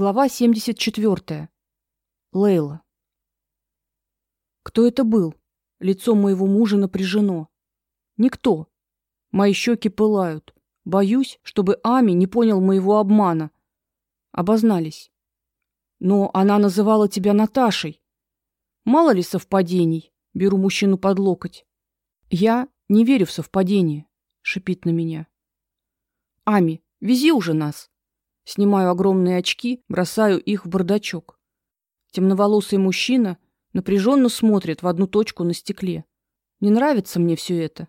Глава 74. Лейла. Кто это был? Лицо моего мужа напряжено. Никто. Мои щеки пылают. Боюсь, чтобы Ами не понял моего обмана. Обознались. Но она называла тебя Наташей. Мало ли совпадений. Беру мужчину под локоть. Я не верю в совпадения, шипит на меня. Ами, вези уже нас. Снимаю огромные очки, бросаю их в бардачок. Темноволосый мужчина напряженно смотрит в одну точку на стекле. Не нравится мне все это.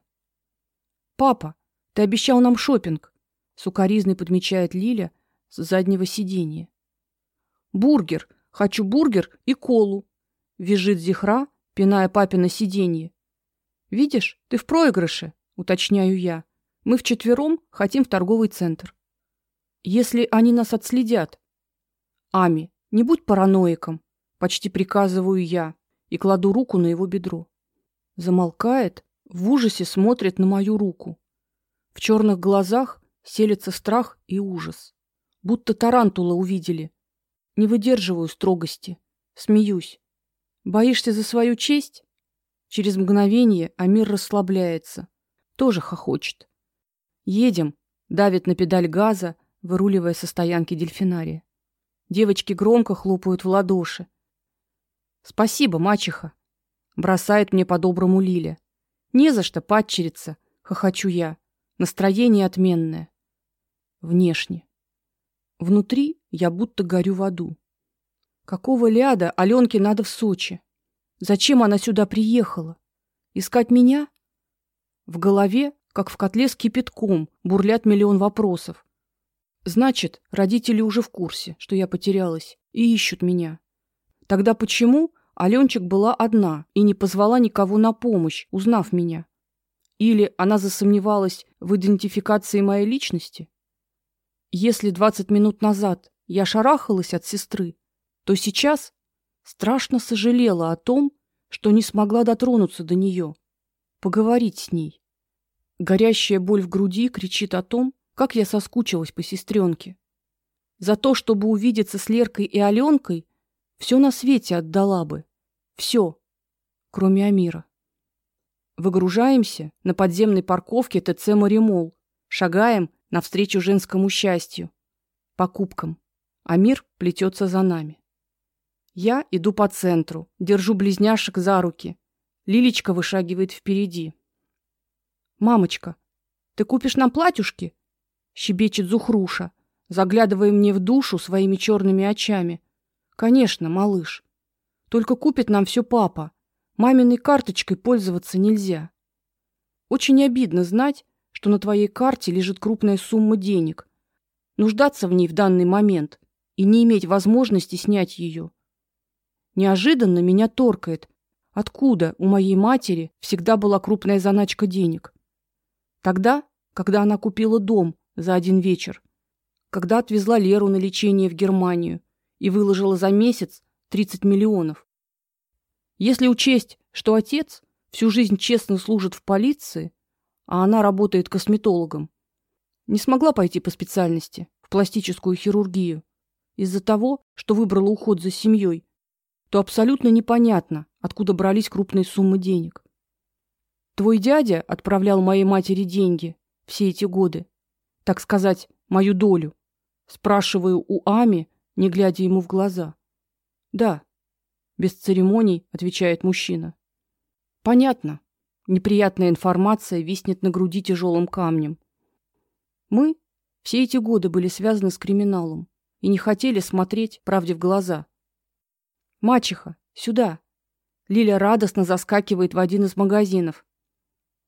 Папа, ты обещал нам шопинг, сукаризный подмечает Лиля с заднего сиденья. Бургер, хочу бургер и колу, визжит Зихра, пиная папе на сиденье. Видишь, ты в проигрыше, уточняю я. Мы вчетвером хотим в торговый центр. Если они нас отследят. Ами, не будь параноиком, почти приказываю я и кладу руку на его бедро. Замолкает, в ужасе смотрит на мою руку. В черных глазах селится страх и ужас, будто тарантула увидели. Не выдерживаю строгости, смеюсь. Боишься за свою честь? Через мгновение Амир расслабляется, тоже хохочет. Едем, давит на педаль газа, выруливая со стоянки дельфинария. Девочки громко хлопают в ладоши. Спасибо, мачеха, бросает мне по-доброму Лиля. Не за что, падчерица, хохочу я. Настроение отменное. Внешне. Внутри я будто горю в аду. Какого ляда Алёнке надо в Сочи? Зачем она сюда приехала? Искать меня? В голове, как в котле с кипятком, бурлят миллион вопросов. Значит, родители уже в курсе, что я потерялась и ищут меня. Тогда почему Алёнчик была одна и не позвала никого на помощь, узнав меня? Или она засомневалась в идентификации моей личности? Если двадцать минут назад я шарахалась от сестры, то сейчас страшно сожалела о том, что не смогла дотронуться до нее, поговорить с ней. Горящая боль в груди кричит о том, как я соскучилась по сестренке. За то, чтобы увидеться с Леркой и Алёнкой, все на свете отдала бы. все, кроме Амира. Выгружаемся на подземной парковке ТЦ Моремол, шагаем навстречу женскому счастью, покупкам. Амир плетется за нами. Я иду по центру, держу близняшек за руки. Лилечка вышагивает впереди. Мамочка, ты купишь нам платьюшки? Щебечет Зухруша, заглядывая мне в душу своими черными очами. Конечно, малыш. Только купит нам все папа. Маминой карточкой пользоваться нельзя. Очень обидно знать, что на твоей карте лежит крупная сумма денег. Нуждаться в ней в данный момент и не иметь возможности снять ее. Неожиданно меня торкает, откуда у моей матери всегда была крупная заначка денег. Тогда, когда она купила дом за один вечер, когда отвезла Леру на лечение в Германию и выложила за месяц 30 миллионов. Если учесть, что отец всю жизнь честно служит в полиции, а она работает косметологом, не смогла пойти по специальности в пластическую хирургию из-за того, что выбрала уход за семьей, то абсолютно непонятно, откуда брались крупные суммы денег. Твой дядя отправлял моей матери деньги все эти годы так сказать, мою долю? Спрашиваю у Ами, не глядя ему в глаза. Да, без церемоний отвечает мужчина. Понятно. Неприятная информация виснет на груди тяжелым камнем. Мы все эти годы были связаны с криминалом и не хотели смотреть правде в глаза. Мачеха, сюда. Лиля радостно заскакивает в один из магазинов.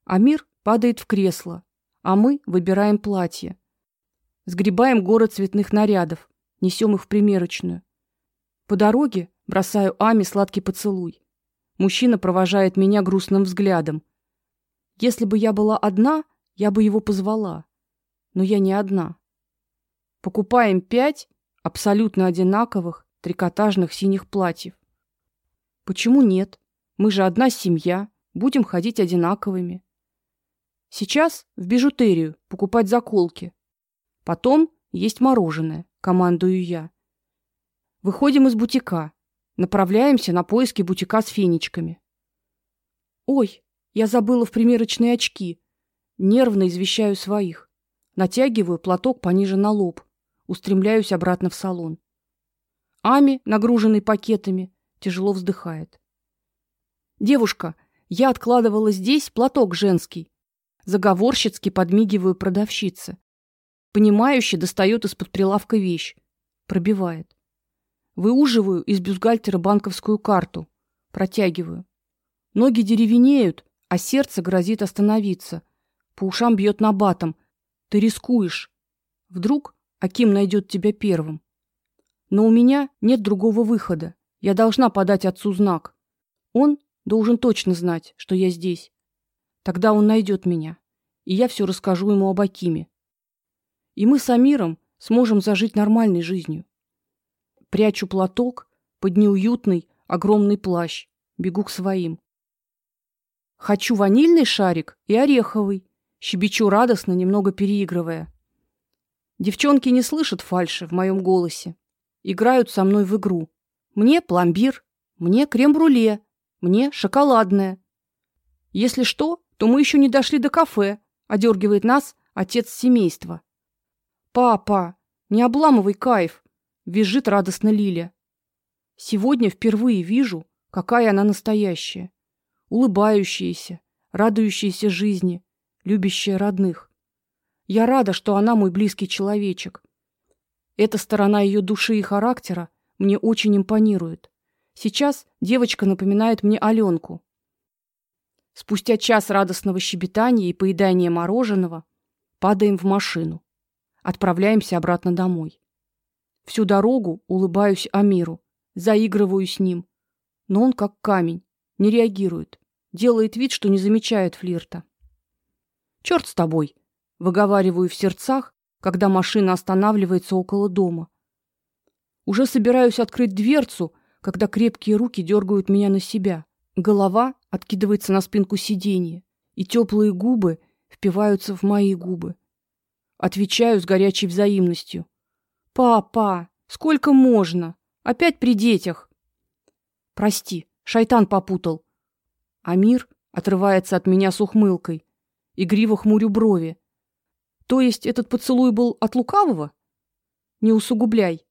Амир падает в кресло, а мы выбираем платье. Сгребаем город цветных нарядов, несем их в примерочную. По дороге бросаю Ами сладкий поцелуй. Мужчина провожает меня грустным взглядом. Если бы я была одна, я бы его позвала. Но я не одна. Покупаем пять абсолютно одинаковых трикотажных синих платьев. Почему нет? Мы же одна семья, будем ходить одинаковыми. Сейчас в бижутерию покупать заколки. Потом есть мороженое, командую я. Выходим из бутика. Направляемся на поиски бутика с фенечками. Ой, я забыла в примерочные очки. Нервно извещаю своих. Натягиваю платок пониже на лоб. Устремляюсь обратно в салон. Ами, нагруженный пакетами, тяжело вздыхает. Девушка, я откладывала здесь платок женский. Заговорщицки подмигиваю продавщице. Понимающе достает из-под прилавка вещь, пробивает. Выуживаю из бюстгальтера банковскую карту, протягиваю. Ноги деревенеют, а сердце грозит остановиться. По ушам бьет набатом. Ты рискуешь. Вдруг Аким найдет тебя первым. Но у меня нет другого выхода. Я должна подать отцу знак. Он должен точно знать, что я здесь. Тогда он найдет меня, и я все расскажу ему об Акиме. И мы с Амиром сможем зажить нормальной жизнью. Прячу платок под неуютный огромный плащ, бегу к своим. Хочу ванильный шарик и ореховый, щебечу радостно, немного переигрывая. Девчонки не слышат фальши в моем голосе. Играют со мной в игру. Мне пломбир, мне крем-брюле, мне шоколадное. Если что, то мы еще не дошли до кафе, одергивает нас отец семейства. Папа, не обламывай кайф, визжит радостно Лиля. Сегодня впервые вижу, какая она настоящая улыбающаяся, радующаяся жизни, любящая родных. Я рада, что она мой близкий человечек. Эта сторона ее души и характера мне очень импонирует. Сейчас девочка напоминает мне Аленку. Спустя час радостного щебетания и поедания мороженого падаем в машину. Отправляемся обратно домой. Всю дорогу улыбаюсь Амиру, заигрываю с ним, но он как камень, не реагирует делает вид, что не замечает флирта. Черт с тобой, выговариваю в сердцах, когда машина останавливается около дома. Уже собираюсь открыть дверцу, когда крепкие руки дергают меня на себя. Голова откидывается на спинку сиденья, и теплые губы впиваются в мои губы. Отвечаю с горячей взаимностью. Папа, сколько можно? Опять при детях. Прости, шайтан попутал. Амир отрывается от меня с ухмылкой, игриво хмурю брови. То есть этот поцелуй был от лукавого? Не усугубляй.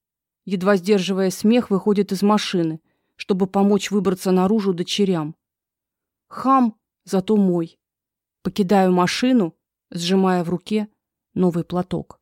Едва сдерживая смех, выходит из машины, чтобы помочь выбраться наружу дочерям. Хам, зато мой. Покидаю машину, сжимая в руке новый платок.